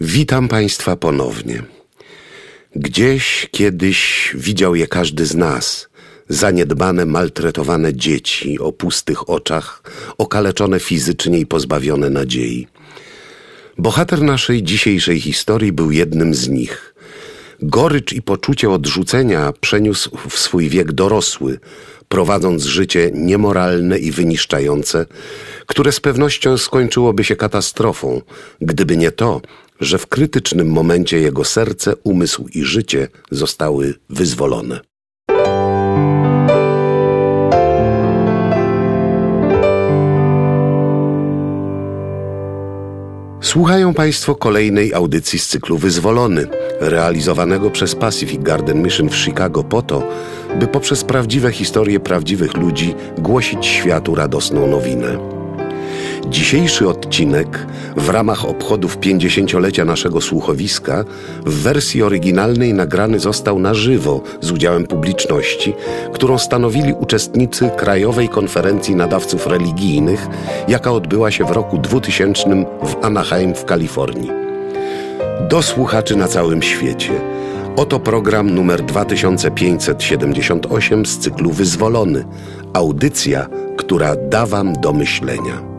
Witam Państwa ponownie. Gdzieś kiedyś widział je każdy z nas. Zaniedbane, maltretowane dzieci o pustych oczach, okaleczone fizycznie i pozbawione nadziei. Bohater naszej dzisiejszej historii był jednym z nich. Gorycz i poczucie odrzucenia przeniósł w swój wiek dorosły, prowadząc życie niemoralne i wyniszczające, które z pewnością skończyłoby się katastrofą, gdyby nie to, że w krytycznym momencie jego serce, umysł i życie zostały wyzwolone. Słuchają Państwo kolejnej audycji z cyklu Wyzwolony, realizowanego przez Pacific Garden Mission w Chicago po to, by poprzez prawdziwe historie prawdziwych ludzi głosić światu radosną nowinę. Dzisiejszy odcinek w ramach obchodów 50-lecia naszego słuchowiska w wersji oryginalnej nagrany został na żywo z udziałem publiczności, którą stanowili uczestnicy Krajowej Konferencji Nadawców Religijnych, jaka odbyła się w roku 2000 w Anaheim w Kalifornii. Do słuchaczy na całym świecie. Oto program numer 2578 z cyklu Wyzwolony. Audycja, która da Wam do myślenia.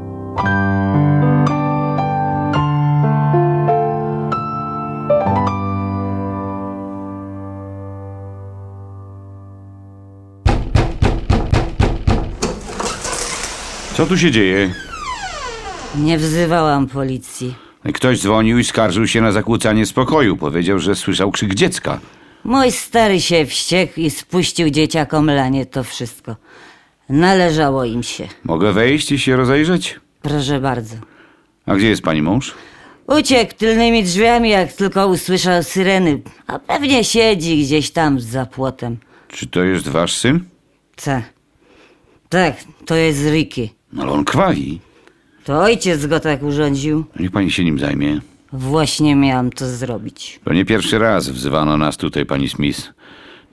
Co tu się dzieje? Nie wzywałam policji. Ktoś dzwonił i skarżył się na zakłócanie spokoju. Powiedział, że słyszał krzyk dziecka. Mój stary się wściekł i spuścił dzieciakom lanie to wszystko. Należało im się. Mogę wejść i się rozejrzeć? Proszę bardzo. A gdzie jest pani mąż? Uciekł tylnymi drzwiami, jak tylko usłyszał syreny. A pewnie siedzi gdzieś tam za płotem. Czy to jest wasz syn? Tak. Tak, to jest Ricky. No ale on krwawi. To ojciec go tak urządził. Niech pani się nim zajmie. Właśnie miałam to zrobić. To nie pierwszy raz wzywano nas tutaj, pani Smith.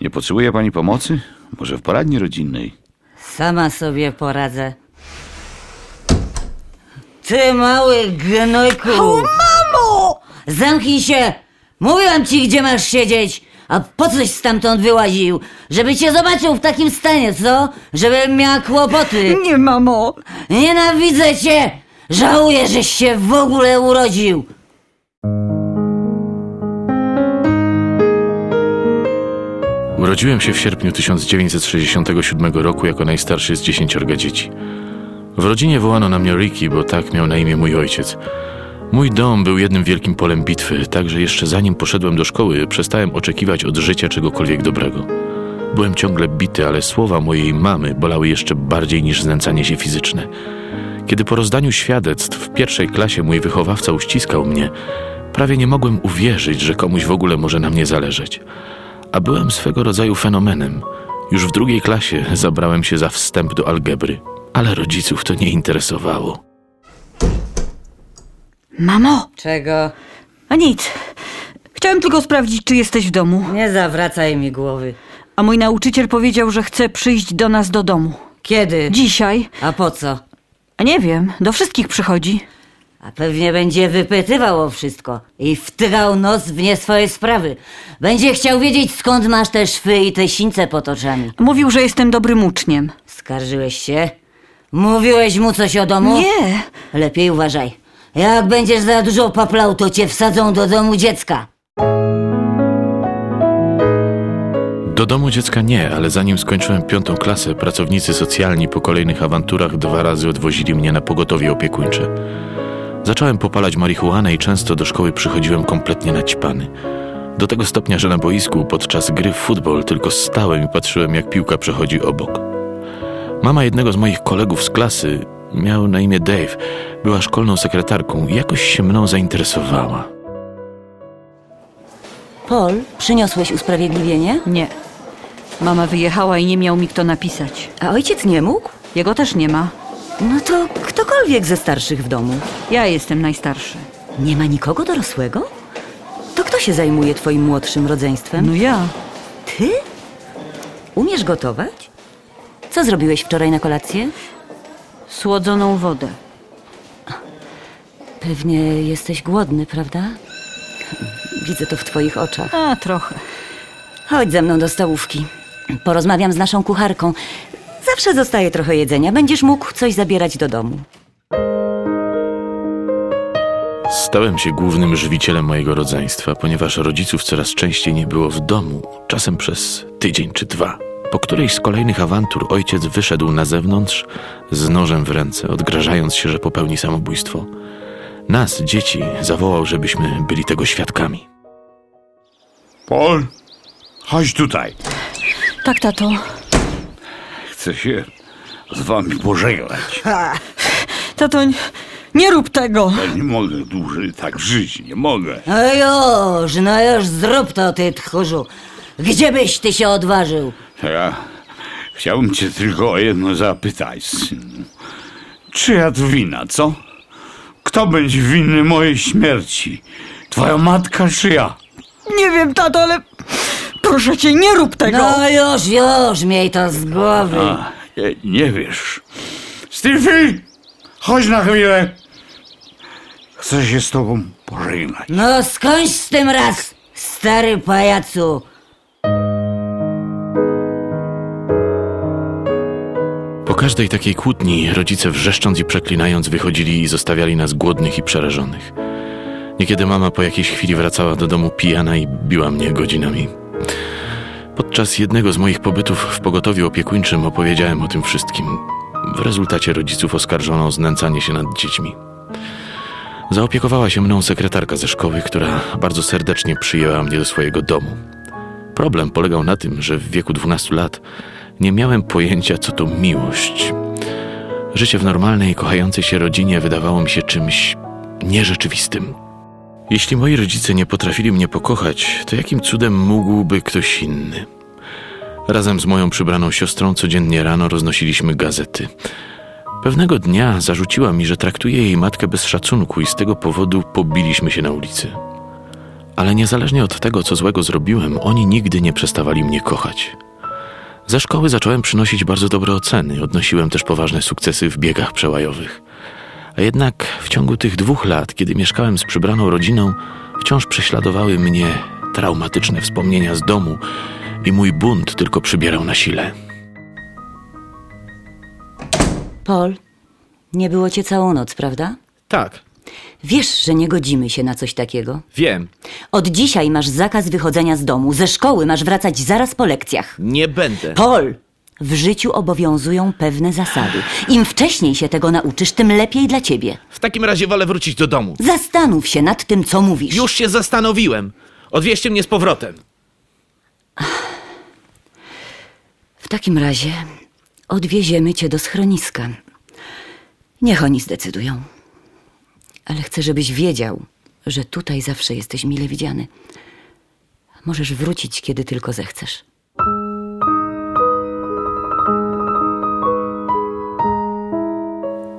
Nie potrzebuje pani pomocy? Może w poradni rodzinnej? Sama sobie poradzę. Ty mały gnojku! O, mamo! Zamknij się! Mówiłam ci, gdzie masz siedzieć! A po coś stamtąd wyłaził? Żeby cię zobaczył w takim stanie, co? Żebym miała kłopoty. Nie, mamo. Nienawidzę cię! Żałuję, żeś się w ogóle urodził. Urodziłem się w sierpniu 1967 roku jako najstarszy z dziesięciorga dzieci. W rodzinie wołano na mnie Ricky, bo tak miał na imię mój ojciec. Mój dom był jednym wielkim polem bitwy, także jeszcze zanim poszedłem do szkoły, przestałem oczekiwać od życia czegokolwiek dobrego. Byłem ciągle bity, ale słowa mojej mamy bolały jeszcze bardziej niż znęcanie się fizyczne. Kiedy po rozdaniu świadectw w pierwszej klasie mój wychowawca uściskał mnie, prawie nie mogłem uwierzyć, że komuś w ogóle może na mnie zależeć. A byłem swego rodzaju fenomenem. Już w drugiej klasie zabrałem się za wstęp do algebry, ale rodziców to nie interesowało. Mamo, Czego? a nic. Chciałem tylko sprawdzić, czy jesteś w domu. Nie zawracaj mi głowy. A mój nauczyciel powiedział, że chce przyjść do nas do domu. Kiedy? Dzisiaj. A po co? A nie wiem, do wszystkich przychodzi. A pewnie będzie wypytywał o wszystko i wtykał nos w nie swoje sprawy. Będzie chciał wiedzieć, skąd masz te szwy i te sińce pod oczami. Mówił, że jestem dobrym uczniem. Skarżyłeś się? Mówiłeś mu coś o domu? Nie. Lepiej uważaj. Jak będziesz za dużo paplał, to cię wsadzą do domu dziecka. Do domu dziecka nie, ale zanim skończyłem piątą klasę, pracownicy socjalni po kolejnych awanturach dwa razy odwozili mnie na pogotowie opiekuńcze. Zacząłem popalać marihuanę i często do szkoły przychodziłem kompletnie naćpany. Do tego stopnia, że na boisku podczas gry w futbol tylko stałem i patrzyłem, jak piłka przechodzi obok. Mama jednego z moich kolegów z klasy, miał na imię Dave, była szkolną sekretarką i jakoś się mną zainteresowała. Paul, przyniosłeś usprawiedliwienie? Nie. Mama wyjechała i nie miał mi kto napisać. A ojciec nie mógł? Jego też nie ma. No to ktokolwiek ze starszych w domu. Ja jestem najstarszy. Nie ma nikogo dorosłego? To kto się zajmuje twoim młodszym rodzeństwem? No ja. Ty? Umiesz gotować? Co zrobiłeś wczoraj na kolację? Słodzoną wodę. Pewnie jesteś głodny, prawda? Widzę to w twoich oczach. A, trochę. Chodź ze mną do stołówki. Porozmawiam z naszą kucharką. Zawsze zostaje trochę jedzenia. Będziesz mógł coś zabierać do domu. Stałem się głównym żywicielem mojego rodzeństwa, ponieważ rodziców coraz częściej nie było w domu, czasem przez tydzień czy dwa. Po którejś z kolejnych awantur ojciec wyszedł na zewnątrz z nożem w ręce, odgrażając się, że popełni samobójstwo. Nas, dzieci, zawołał, żebyśmy byli tego świadkami. Paul, chodź tutaj. Tak, tato. Chcę się z wami pożegnać. Tato, nie, nie rób tego. Ja nie mogę dłużej tak żyć, nie mogę. No już, no już zrób to, ty tchórzu. Gdzie byś ty się odważył? Ja chciałbym cię tylko o jedno zapytać, synu. Czyja to wina, co? Kto będzie winny mojej śmierci? Twoja matka czy ja? Nie wiem, tato, ale proszę cię, nie rób tego. No już, już, miej to z głowy. A, nie, nie wiesz. Stevie, chodź na chwilę. Chcę się z tobą pożegnać. No skończ z tym raz, stary pajacu. Każdej takiej kłótni rodzice wrzeszcząc i przeklinając wychodzili i zostawiali nas głodnych i przerażonych. Niekiedy mama po jakiejś chwili wracała do domu pijana i biła mnie godzinami. Podczas jednego z moich pobytów w pogotowiu opiekuńczym opowiedziałem o tym wszystkim. W rezultacie rodziców oskarżono o znęcanie się nad dziećmi. Zaopiekowała się mną sekretarka ze szkoły, która bardzo serdecznie przyjęła mnie do swojego domu. Problem polegał na tym, że w wieku 12 lat nie miałem pojęcia, co to miłość. Życie w normalnej, kochającej się rodzinie wydawało mi się czymś nierzeczywistym. Jeśli moi rodzice nie potrafili mnie pokochać, to jakim cudem mógłby ktoś inny? Razem z moją przybraną siostrą codziennie rano roznosiliśmy gazety. Pewnego dnia zarzuciła mi, że traktuje jej matkę bez szacunku i z tego powodu pobiliśmy się na ulicy. Ale niezależnie od tego, co złego zrobiłem, oni nigdy nie przestawali mnie kochać. Ze szkoły zacząłem przynosić bardzo dobre oceny, odnosiłem też poważne sukcesy w biegach przełajowych. A jednak w ciągu tych dwóch lat, kiedy mieszkałem z przybraną rodziną, wciąż prześladowały mnie traumatyczne wspomnienia z domu i mój bunt tylko przybierał na sile. Paul, nie było cię całą noc, prawda? Tak, Wiesz, że nie godzimy się na coś takiego? wiem. Od dzisiaj masz zakaz wychodzenia z domu. Ze szkoły masz wracać zaraz po lekcjach. Nie będę. Paul! W życiu obowiązują pewne zasady. Im wcześniej się tego nauczysz, tym lepiej dla ciebie. W takim razie wolę wrócić do domu. Zastanów się nad tym, co mówisz. Już się zastanowiłem. Odwieźcie mnie z powrotem. W takim razie odwieziemy cię do schroniska. Niech oni zdecydują. Ale chcę, żebyś wiedział, że tutaj zawsze jesteś mile widziany. Możesz wrócić, kiedy tylko zechcesz.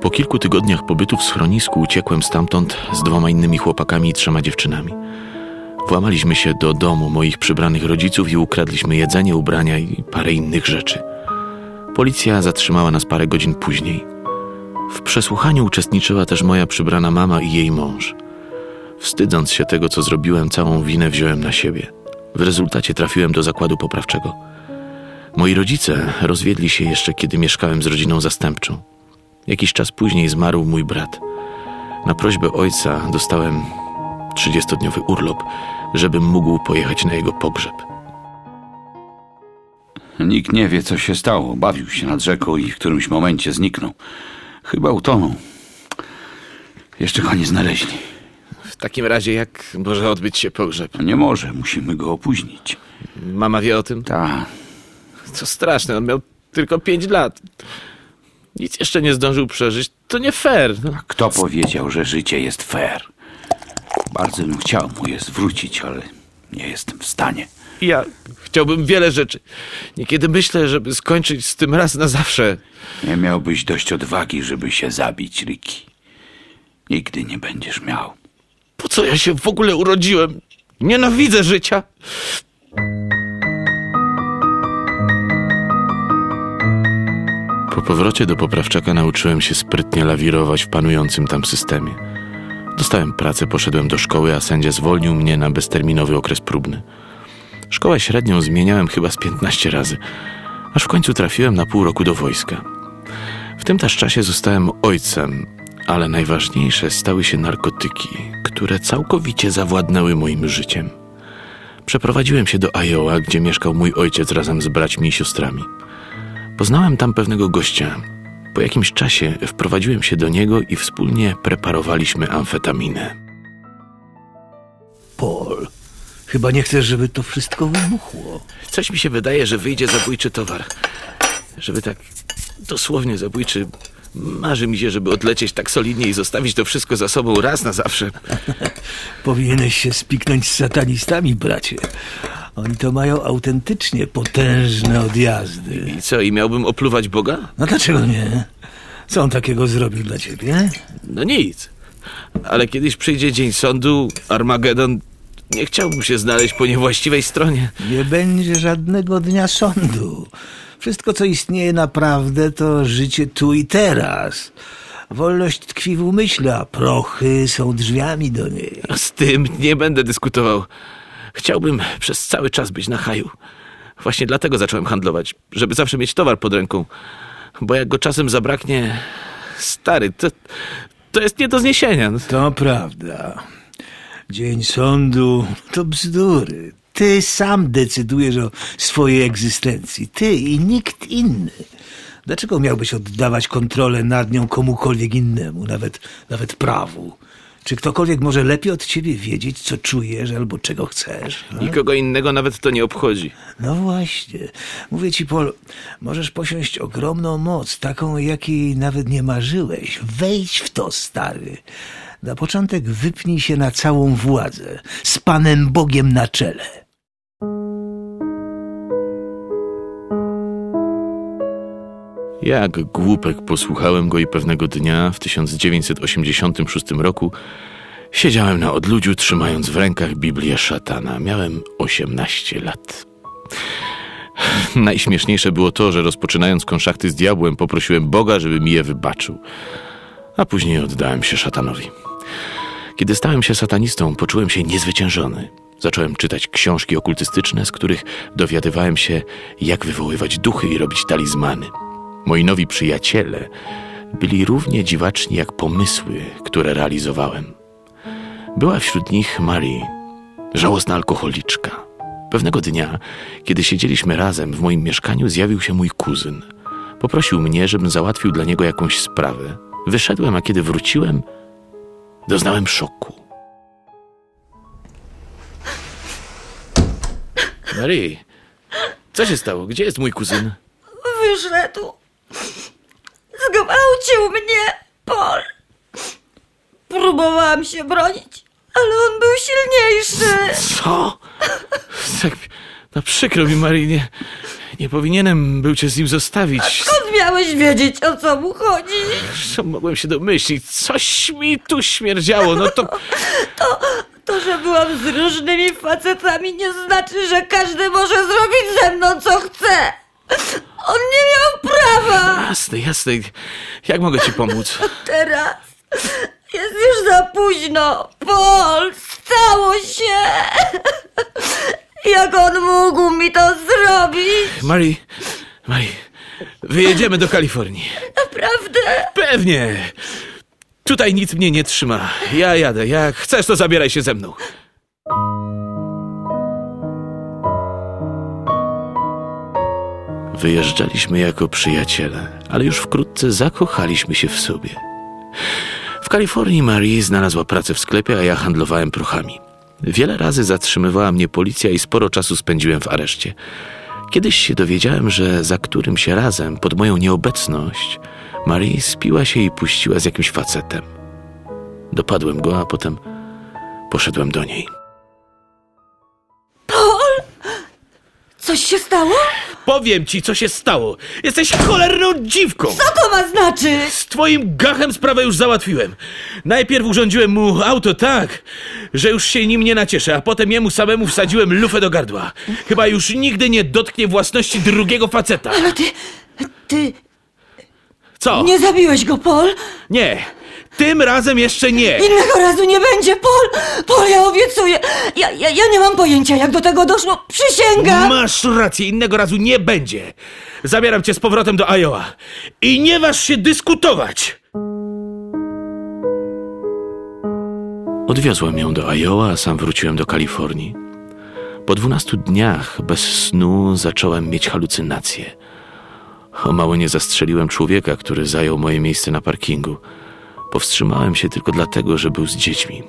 Po kilku tygodniach pobytu w schronisku uciekłem stamtąd z dwoma innymi chłopakami i trzema dziewczynami. Włamaliśmy się do domu moich przybranych rodziców i ukradliśmy jedzenie, ubrania i parę innych rzeczy. Policja zatrzymała nas parę godzin później. W przesłuchaniu uczestniczyła też moja przybrana mama i jej mąż. Wstydząc się tego, co zrobiłem, całą winę wziąłem na siebie. W rezultacie trafiłem do zakładu poprawczego. Moi rodzice rozwiedli się jeszcze, kiedy mieszkałem z rodziną zastępczą. Jakiś czas później zmarł mój brat. Na prośbę ojca dostałem 30-dniowy urlop, żebym mógł pojechać na jego pogrzeb. Nikt nie wie, co się stało. Bawił się nad rzeką i w którymś momencie zniknął. Chyba utonął. Jeszcze go nie znaleźli. W takim razie jak może odbyć się pogrzeb? Nie może, musimy go opóźnić. Mama wie o tym? Tak, To straszne, on miał tylko pięć lat. Nic jeszcze nie zdążył przeżyć. To nie fair. No, a kto powiedział, że życie jest fair? Bardzo bym chciał mu je zwrócić, ale nie jestem w stanie. Ja chciałbym wiele rzeczy. Niekiedy myślę, żeby skończyć z tym raz na zawsze. Nie miałbyś dość odwagi, żeby się zabić, Ricky. Nigdy nie będziesz miał. Po co ja się w ogóle urodziłem? Nienawidzę życia. Po powrocie do poprawczaka nauczyłem się sprytnie lawirować w panującym tam systemie. Dostałem pracę, poszedłem do szkoły, a sędzia zwolnił mnie na bezterminowy okres próbny. Szkołę średnią zmieniałem chyba z 15 razy, aż w końcu trafiłem na pół roku do wojska. W tym też czasie zostałem ojcem, ale najważniejsze stały się narkotyki, które całkowicie zawładnęły moim życiem. Przeprowadziłem się do Iowa, gdzie mieszkał mój ojciec razem z braćmi i siostrami. Poznałem tam pewnego gościa. Po jakimś czasie wprowadziłem się do niego i wspólnie preparowaliśmy amfetaminę. Chyba nie chcesz, żeby to wszystko wybuchło. Coś mi się wydaje, że wyjdzie zabójczy towar. Żeby tak dosłownie zabójczy. Marzy mi się, żeby odlecieć tak solidnie i zostawić to wszystko za sobą raz na zawsze. Powinieneś się spiknąć z satanistami, bracie. Oni to mają autentycznie potężne odjazdy. I co, i miałbym opluwać Boga? No dlaczego nie? Co on takiego zrobił dla ciebie? No nic. Ale kiedyś przyjdzie dzień sądu, Armagedon. Nie chciałbym się znaleźć po niewłaściwej stronie. Nie będzie żadnego dnia sądu. Wszystko, co istnieje naprawdę, to życie tu i teraz. Wolność tkwi w umyśle, a prochy są drzwiami do niej. A z tym nie będę dyskutował. Chciałbym przez cały czas być na haju. Właśnie dlatego zacząłem handlować, żeby zawsze mieć towar pod ręką. Bo jak go czasem zabraknie, stary, to, to jest nie do zniesienia. To prawda. Dzień sądu to bzdury. Ty sam decydujesz o swojej egzystencji. Ty i nikt inny. Dlaczego miałbyś oddawać kontrolę nad nią komukolwiek innemu, nawet, nawet prawu? Czy ktokolwiek może lepiej od ciebie wiedzieć, co czujesz albo czego chcesz? a? Nikogo innego nawet to nie obchodzi. No właśnie. Mówię ci, Paul, możesz posiąść ogromną moc, taką, jakiej nawet nie marzyłeś. Wejdź w to, stary. Na początek wypnij się na całą władzę, z Panem Bogiem na czele. Jak głupek posłuchałem go i pewnego dnia w 1986 roku siedziałem na odludziu, trzymając w rękach Biblię szatana. Miałem 18 lat. Najśmieszniejsze było to, że rozpoczynając konszachty z diabłem, poprosiłem Boga, żeby mi je wybaczył. A później oddałem się szatanowi. Kiedy stałem się satanistą, poczułem się niezwyciężony. Zacząłem czytać książki okultystyczne, z których dowiadywałem się, jak wywoływać duchy i robić talizmany. Moi nowi przyjaciele byli równie dziwaczni jak pomysły, które realizowałem. Była wśród nich Marie, żałosna alkoholiczka. Pewnego dnia, kiedy siedzieliśmy razem w moim mieszkaniu, zjawił się mój kuzyn. Poprosił mnie, żebym załatwił dla niego jakąś sprawę. Wyszedłem, a kiedy wróciłem, doznałem szoku. Marie, co się stało? Gdzie jest mój kuzyn? Wyszedł. Zgwałcił mnie, Paul. Próbowałam się bronić, ale on był silniejszy. Co? Tak, no przykro mi, Marie, nie, nie powinienem był cię z nim zostawić. Skąd miałeś wiedzieć, o co mu chodzi? Co mogłem się domyślić? Coś mi tu śmierdziało, no to... To, że byłam z różnymi facetami, nie znaczy, że każdy może zrobić ze mną, co chce. On nie miał prawa. Jasne, jasne. Jak mogę ci pomóc? Teraz jest już za późno. Paul, stało się. Jak on mógł mi to zrobić? Marie, Marie, wyjedziemy do Kalifornii. Naprawdę? Pewnie. Tutaj nic mnie nie trzyma. Ja jadę. Jak chcesz, to zabieraj się ze mną. Wyjeżdżaliśmy jako przyjaciele, ale już wkrótce zakochaliśmy się w sobie. W Kalifornii Marie znalazła pracę w sklepie, a ja handlowałem prochami. Wiele razy zatrzymywała mnie policja i sporo czasu spędziłem w areszcie. Kiedyś się dowiedziałem, że za którym się razem, pod moją nieobecność, Marie spiła się i puściła z jakimś facetem. Dopadłem go, a potem poszedłem do niej. Coś się stało? Powiem ci, co się stało. Jesteś cholerną dziwką. Co to ma znaczyć? Z twoim gachem sprawę już załatwiłem. Najpierw urządziłem mu auto tak, że już się nim nie nacieszę, a potem jemu samemu wsadziłem lufę do gardła. Chyba już nigdy nie dotknie własności drugiego faceta. Ale ty... Ty Co? nie zabiłeś go, Paul? Nie. Tym razem jeszcze nie! Innego razu nie będzie, Pol! Pol, ja obiecuję! Ja, ja, ja nie mam pojęcia, jak do tego doszło. Przysięgam! Masz rację, innego razu nie będzie. Zabieram cię z powrotem do Iowa. I nie waż się dyskutować! Odwiozłem ją do Iowa, a sam wróciłem do Kalifornii. Po dwunastu dniach bez snu zacząłem mieć halucynacje. O mało nie zastrzeliłem człowieka, który zajął moje miejsce na parkingu. Powstrzymałem się tylko dlatego, że był z dziećmi.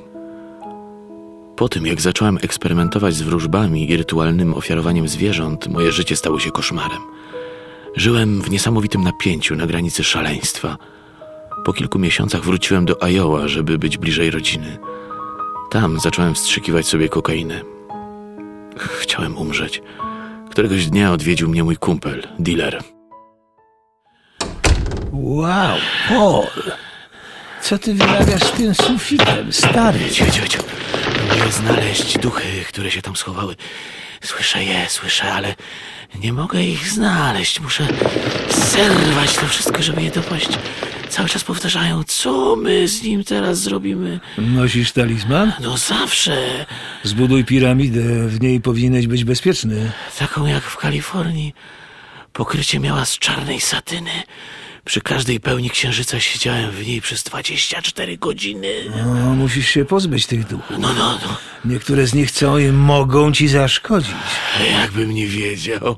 Po tym, jak zacząłem eksperymentować z wróżbami i rytualnym ofiarowaniem zwierząt, moje życie stało się koszmarem. Żyłem w niesamowitym napięciu na granicy szaleństwa. Po kilku miesiącach wróciłem do Iowa, żeby być bliżej rodziny. Tam zacząłem wstrzykiwać sobie kokainę. Chciałem umrzeć. Któregoś dnia odwiedził mnie mój kumpel, dealer. Wow, Paul! Co ty wyrabiasz z tym sufitem, stary? Cicho, cicho. Próbuję znaleźć duchy, które się tam schowały. Słyszę je, słyszę, ale nie mogę ich znaleźć. Muszę zerwać to wszystko, żeby je dopaść. Cały czas powtarzają, co my z nim teraz zrobimy. Nosisz talizman? No zawsze. Zbuduj piramidę, w niej powinieneś być bezpieczny. Taką jak w Kalifornii. Pokrycie miała z czarnej satyny. Przy każdej pełni księżyca siedziałem w niej przez 24 godziny. No, musisz się pozbyć tych duchów. No, no, no. Niektóre z nich chcą i mogą ci zaszkodzić. Jakbym nie wiedział.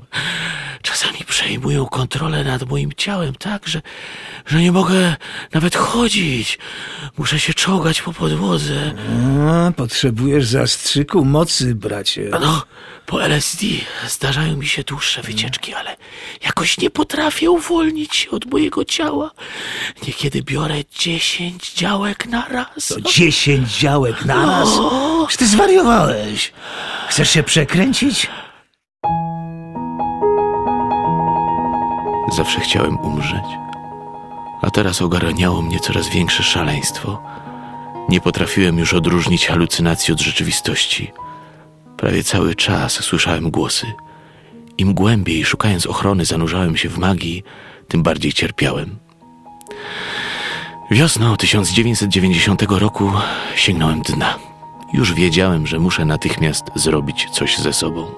Czasami przejmują kontrolę nad moim ciałem tak, że, że nie mogę nawet chodzić. Muszę się czołgać po podłodze. A, potrzebujesz zastrzyku mocy, bracie. No, po LSD zdarzają mi się dłuższe wycieczki, ale jakoś nie potrafię uwolnić się od mojego ciała. Niekiedy biorę 10 działek na raz. To dziesięć działek naraz? Czy ty zwariowałeś? Chcesz się przekręcić? Zawsze chciałem umrzeć, a teraz ogarniało mnie coraz większe szaleństwo. Nie potrafiłem już odróżnić halucynacji od rzeczywistości. Prawie cały czas słyszałem głosy. Im głębiej, szukając ochrony, zanurzałem się w magii, tym bardziej cierpiałem. Wiosną 1990 roku sięgnąłem dna. Już wiedziałem, że muszę natychmiast zrobić coś ze sobą.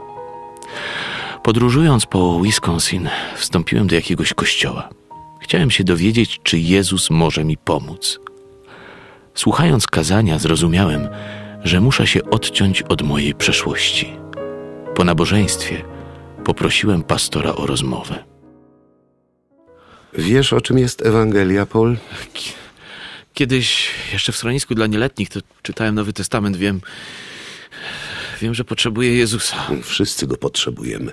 Podróżując po Wisconsin, wstąpiłem do jakiegoś kościoła. Chciałem się dowiedzieć, czy Jezus może mi pomóc. Słuchając kazania, zrozumiałem, że muszę się odciąć od mojej przeszłości. Po nabożeństwie poprosiłem pastora o rozmowę. Wiesz, o czym jest Ewangelia, Paul? Kiedyś, jeszcze w schronisku dla nieletnich, to czytałem Nowy Testament, wiem... Wiem, że potrzebuję Jezusa. Wszyscy go potrzebujemy.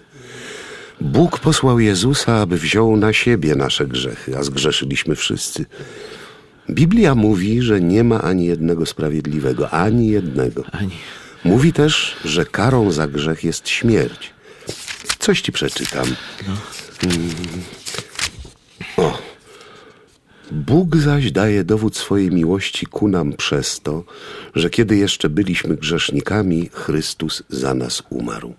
Bóg posłał Jezusa, aby wziął na siebie nasze grzechy, a zgrzeszyliśmy wszyscy. Biblia mówi, że nie ma ani jednego sprawiedliwego, ani jednego. Ani... Mówi też, że karą za grzech jest śmierć. Coś ci przeczytam. Mm. O. Bóg zaś daje dowód swojej miłości ku nam przez to, że kiedy jeszcze byliśmy grzesznikami, Chrystus za nas umarł.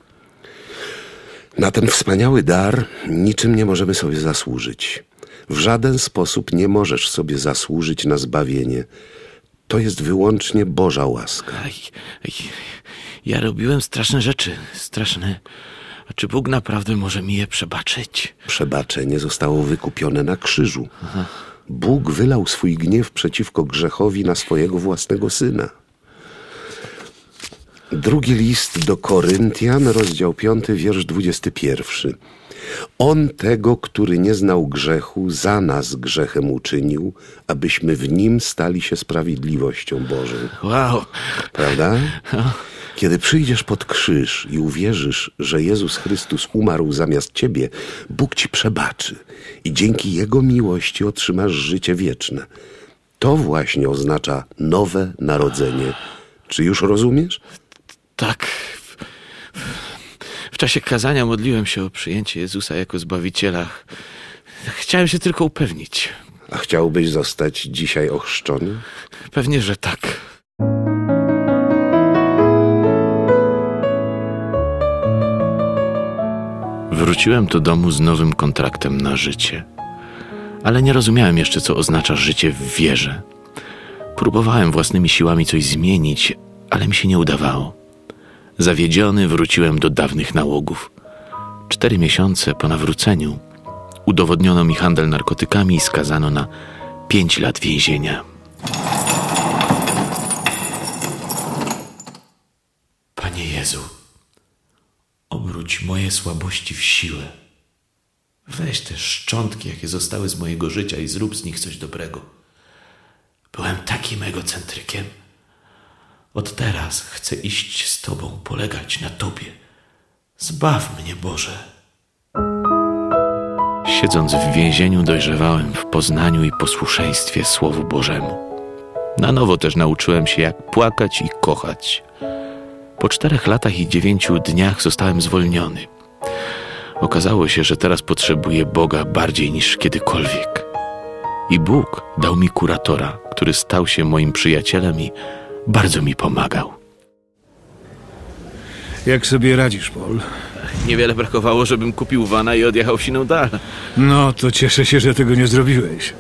Na ten wspaniały dar niczym nie możemy sobie zasłużyć. W żaden sposób nie możesz sobie zasłużyć na zbawienie. To jest wyłącznie Boża łaska. Aj, aj, ja robiłem straszne rzeczy, straszne. A czy Bóg naprawdę może mi je przebaczyć? Przebaczenie zostało wykupione na krzyżu. Bóg wylał swój gniew przeciwko grzechowi na swojego własnego syna. Drugi list do Koryntian, rozdział 5, wiersz 21. On tego, który nie znał grzechu, za nas grzechem uczynił, abyśmy w nim stali się sprawiedliwością Bożą. Wow, Prawda? Kiedy przyjdziesz pod krzyż i uwierzysz, że Jezus Chrystus umarł zamiast ciebie, Bóg ci przebaczy i dzięki Jego miłości otrzymasz życie wieczne. To właśnie oznacza nowe narodzenie. Czy już rozumiesz? tak. W czasie kazania modliłem się o przyjęcie Jezusa jako Zbawiciela. Chciałem się tylko upewnić. A chciałbyś zostać dzisiaj ochrzczony? Pewnie, że tak. Wróciłem do domu z nowym kontraktem na życie. Ale nie rozumiałem jeszcze, co oznacza życie w wierze. Próbowałem własnymi siłami coś zmienić, ale mi się nie udawało. Zawiedziony wróciłem do dawnych nałogów. Cztery miesiące po nawróceniu udowodniono mi handel narkotykami i skazano na pięć lat więzienia. Panie Jezu, obróć moje słabości w siłę. Weź te szczątki, jakie zostały z mojego życia i zrób z nich coś dobrego. Byłem takim egocentrykiem. Od teraz chcę iść z Tobą, polegać na Tobie. Zbaw mnie, Boże. Siedząc w więzieniu, dojrzewałem w poznaniu i posłuszeństwie Słowu Bożemu. Na nowo też nauczyłem się, jak płakać i kochać. Po czterech latach i dziewięciu dniach zostałem zwolniony. Okazało się, że teraz potrzebuję Boga bardziej niż kiedykolwiek. I Bóg dał mi kuratora, który stał się moim przyjacielem i bardzo mi pomagał. Jak sobie radzisz, Paul? Niewiele brakowało, żebym kupił wana i odjechał w siną dal. No, to cieszę się, że tego nie zrobiłeś.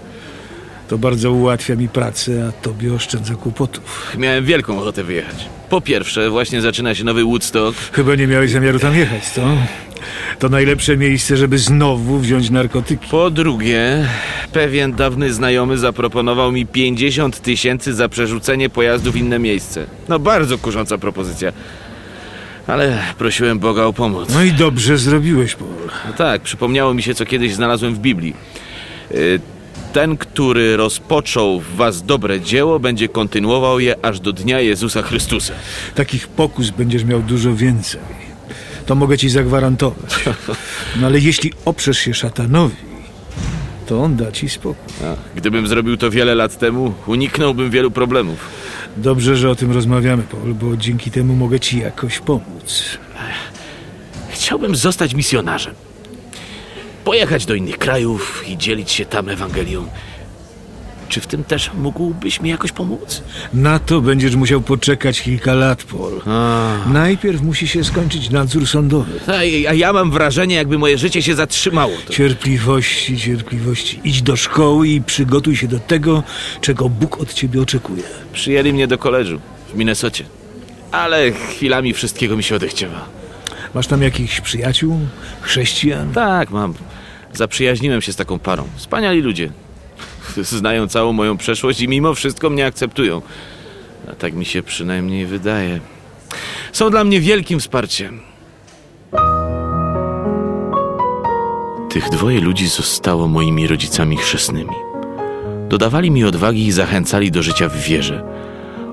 To bardzo ułatwia mi pracę, a tobie oszczędza kłopotów. Miałem wielką ochotę wyjechać. Po pierwsze, właśnie zaczyna się nowy Woodstock. Chyba nie miałeś zamiaru tam jechać, co? To najlepsze miejsce, żeby znowu wziąć narkotyki. Po drugie, pewien dawny znajomy zaproponował mi 50 tysięcy za przerzucenie pojazdu w inne miejsce. No bardzo kurząca propozycja. Ale prosiłem Boga o pomoc. No i dobrze zrobiłeś, Paul. No tak, przypomniało mi się, co kiedyś znalazłem w Biblii. Y, Ten, który rozpoczął w was dobre dzieło, będzie kontynuował je aż do dnia Jezusa Chrystusa. Takich pokus będziesz miał dużo więcej. To mogę ci zagwarantować. No ale jeśli oprzesz się szatanowi, to on da ci spokój. A, Gdybym zrobił to wiele lat temu, uniknąłbym wielu problemów. Dobrze, że o tym rozmawiamy, Paul, bo dzięki temu mogę ci jakoś pomóc. Chciałbym zostać misjonarzem. Pojechać do innych krajów i dzielić się tam Ewangelią. Czy w tym też mógłbyś mi jakoś pomóc? Na to będziesz musiał poczekać kilka lat, Paul. Najpierw musi się skończyć nadzór sądowy. A, a ja mam wrażenie, jakby moje życie się zatrzymało. To... Cierpliwości, cierpliwości. Idź do szkoły i przygotuj się do tego, czego Bóg od ciebie oczekuje. Przyjęli mnie do koledżu w Minnesocie. Ale chwilami wszystkiego mi się odechciewa. Masz tam jakichś przyjaciół? Chrześcijan? Tak, mam. Zaprzyjaźniłem się z taką parą. Wspaniali ludzie. Znają całą moją przeszłość i mimo wszystko mnie akceptują. A tak mi się przynajmniej wydaje. Są dla mnie wielkim wsparciem. Tych dwoje ludzi zostało moimi rodzicami chrzestnymi. Dodawali mi odwagi i zachęcali do życia w wierze.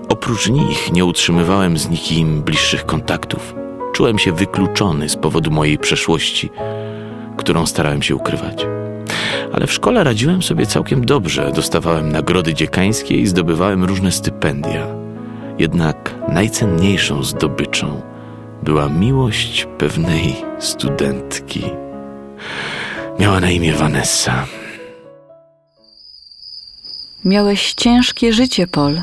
Oprócz nich nie utrzymywałem z nikim bliższych kontaktów. Czułem się wykluczony z powodu mojej przeszłości, którą starałem się ukrywać. Ale w szkole radziłem sobie całkiem dobrze. Dostawałem nagrody dziekańskie i zdobywałem różne stypendia. Jednak najcenniejszą zdobyczą była miłość pewnej studentki. Miała na imię Vanessa. Miałeś ciężkie życie, Paul.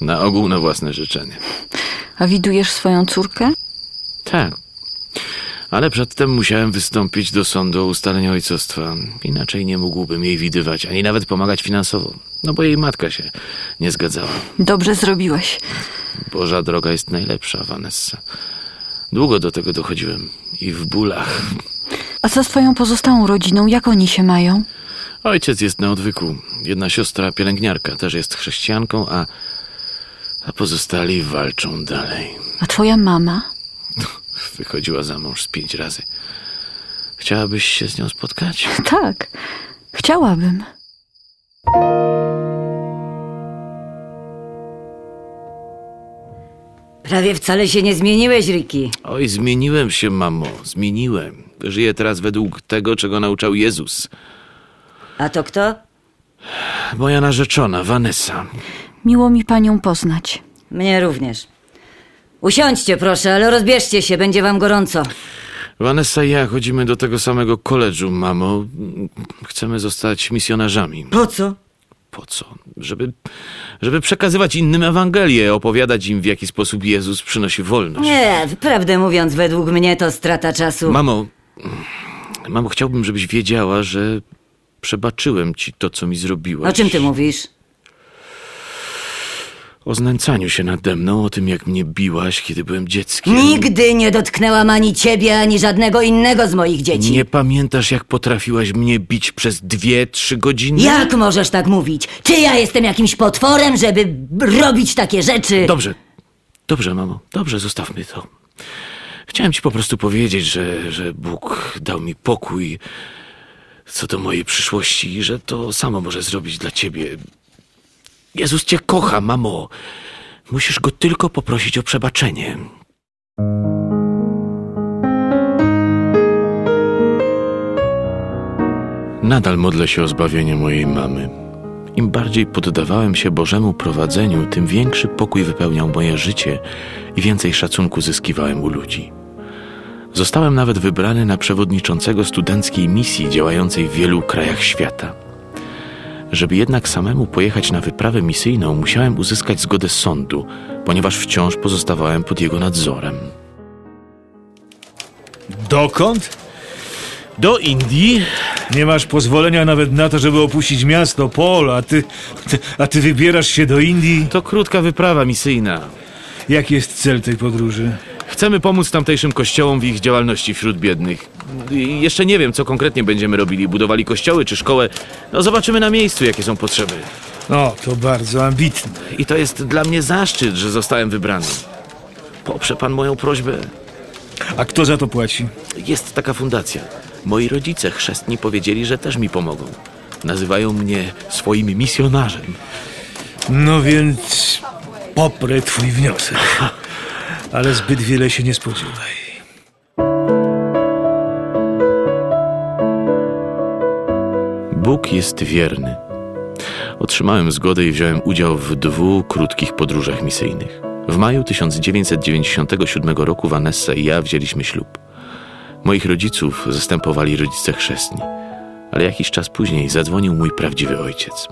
Na ogół na własne życzenie. A widujesz swoją córkę? Tak. Ale przedtem musiałem wystąpić do sądu o ustalenie ojcostwa. Inaczej nie mógłbym jej widywać, ani nawet pomagać finansowo. No bo jej matka się nie zgadzała. Dobrze zrobiłeś. Boża droga jest najlepsza, Vanessa. Długo do tego dochodziłem. I w bólach. A co z twoją pozostałą rodziną? Jak oni się mają? Ojciec jest na odwyku. Jedna siostra, pielęgniarka, też jest chrześcijanką, a, a pozostali walczą dalej. A twoja mama? Wychodziła za mąż z pięć razy. Chciałabyś się z nią spotkać? Tak, chciałabym. Prawie wcale się nie zmieniłeś, Ricky. Oj, zmieniłem się, mamo, zmieniłem. Żyję teraz według tego, czego nauczał Jezus. A to kto? Moja narzeczona, Vanessa. Miło mi panią poznać. Mnie również. Usiądźcie proszę, ale rozbierzcie się, będzie wam gorąco. Vanessa i ja chodzimy do tego samego koledżu, mamo. Chcemy zostać misjonarzami. Po co? Po co? Żeby, żeby przekazywać innym Ewangelię, opowiadać im, w jaki sposób Jezus przynosi wolność. Nie, prawdę mówiąc, według mnie to strata czasu. Mamo, mamo, chciałbym, żebyś wiedziała, że przebaczyłem ci to, co mi zrobiłaś. O czym ty mówisz? O znęcaniu się nade mną, o tym jak mnie biłaś, kiedy byłem dzieckiem. Nigdy nie dotknęłam ani ciebie, ani żadnego innego z moich dzieci. Nie pamiętasz, jak potrafiłaś mnie bić przez dwie, trzy godziny? Jak możesz tak mówić? Czy ja jestem jakimś potworem, żeby robić takie rzeczy? Dobrze, dobrze, mamo, dobrze, zostawmy to. Chciałem ci po prostu powiedzieć, że, że Bóg dał mi pokój co do mojej przyszłości i że to samo może zrobić dla ciebie. Jezus cię kocha, mamo. Musisz go tylko poprosić o przebaczenie. Nadal modlę się o zbawienie mojej mamy. Im bardziej poddawałem się Bożemu prowadzeniu, tym większy pokój wypełniał moje życie i więcej szacunku zyskiwałem u ludzi. Zostałem nawet wybrany na przewodniczącego studenckiej misji działającej w wielu krajach świata. Żeby jednak samemu pojechać na wyprawę misyjną, musiałem uzyskać zgodę sądu, ponieważ wciąż pozostawałem pod jego nadzorem. Dokąd? Do Indii Nie masz pozwolenia nawet na to, żeby opuścić miasto, Pol, a ty, ty, a ty wybierasz się do Indii? to krótka wyprawa misyjna. Jaki jest cel tej podróży? Chcemy pomóc tamtejszym kościołom w ich działalności wśród biednych. I Jeszcze nie wiem, co konkretnie będziemy robili. Budowali kościoły czy szkołę. No zobaczymy na miejscu, jakie są potrzeby. No, to bardzo ambitne. I to jest dla mnie zaszczyt, że zostałem wybrany. Poprze pan moją prośbę. A kto za to płaci? Jest taka fundacja. Moi rodzice chrzestni powiedzieli, że też mi pomogą. Nazywają mnie swoim misjonarzem. No więc poprę twój wniosek. Ale zbyt wiele się nie spodziewaj. Bóg jest wierny. Otrzymałem zgodę i wziąłem udział w dwóch krótkich podróżach misyjnych. W maju 1997 roku Vanessa i ja wzięliśmy ślub. Moich rodziców zastępowali rodzice chrzestni, ale jakiś czas później zadzwonił mój prawdziwy ojciec.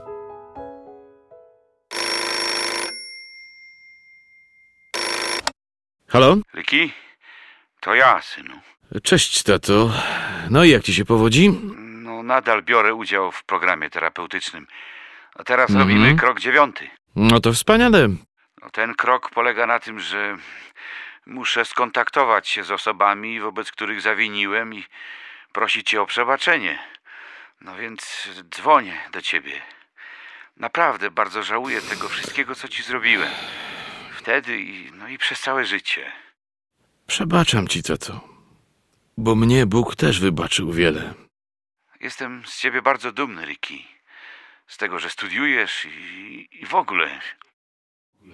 Halo? Ryki? To ja, synu. Cześć, tato. No i jak ci się powodzi? No, nadal biorę udział w programie terapeutycznym. A teraz Mhm. robimy krok dziewiąty. No to wspaniale. No, ten krok polega na tym, że muszę skontaktować się z osobami, wobec których zawiniłem i prosić cię o przebaczenie. No więc dzwonię do ciebie. Naprawdę bardzo żałuję tego wszystkiego, co ci zrobiłem. Wtedy i, no i przez całe życie. Przebaczam ci, tato, bo mnie Bóg też wybaczył wiele. Jestem z ciebie bardzo dumny, Ricky. Z tego, że studiujesz i, i w ogóle.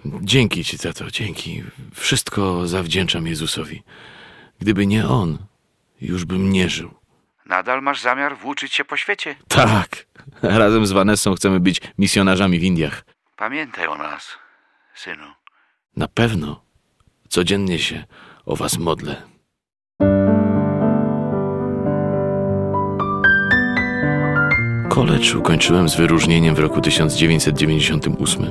Dzięki ci, tato, dzięki. Wszystko zawdzięczam Jezusowi. Gdyby nie On, już bym nie żył. Nadal masz zamiar włóczyć się po świecie? Tak. Razem z Vanessą chcemy być misjonarzami w Indiach. Pamiętaj o nas, synu. Na pewno codziennie się o was modlę. College ukończyłem z wyróżnieniem w roku 1998.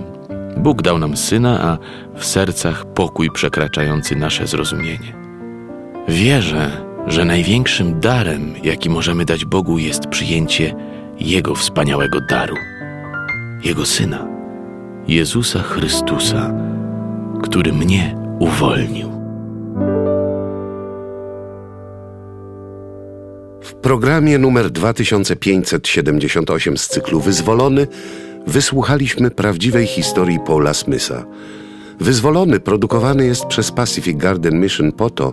Bóg dał nam syna, a w sercach pokój przekraczający nasze zrozumienie. Wierzę, że największym darem, jaki możemy dać Bogu, jest przyjęcie Jego wspaniałego daru, Jego syna, Jezusa Chrystusa, który mnie uwolnił. W programie numer 2578 z cyklu Wyzwolony wysłuchaliśmy prawdziwej historii Paula Smitha. Wyzwolony produkowany jest przez Pacific Garden Mission po to,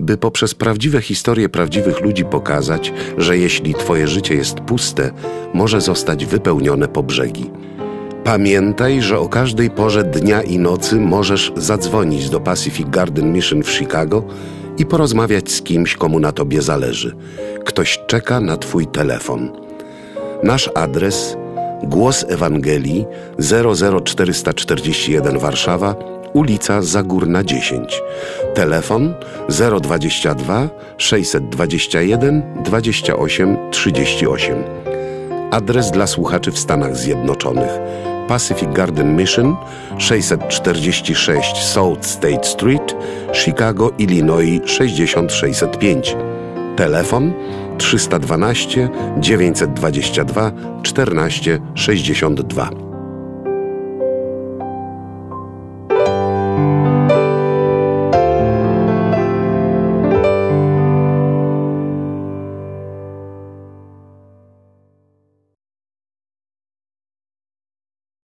by poprzez prawdziwe historie prawdziwych ludzi pokazać, że jeśli Twoje życie jest puste, może zostać wypełnione po brzegi. Pamiętaj, że o każdej porze dnia i nocy możesz zadzwonić do Pacific Garden Mission w Chicago i porozmawiać z kimś, komu na tobie zależy. Ktoś czeka na twój telefon. Nasz adres Głos Ewangelii 00441 Warszawa, ulica Zagórna 10. Telefon 022 621 28 38. Adres dla słuchaczy w Stanach Zjednoczonych. Pacific Garden Mission 646 South State Street, Chicago, Illinois 6605. Telefon 312 922 14 62.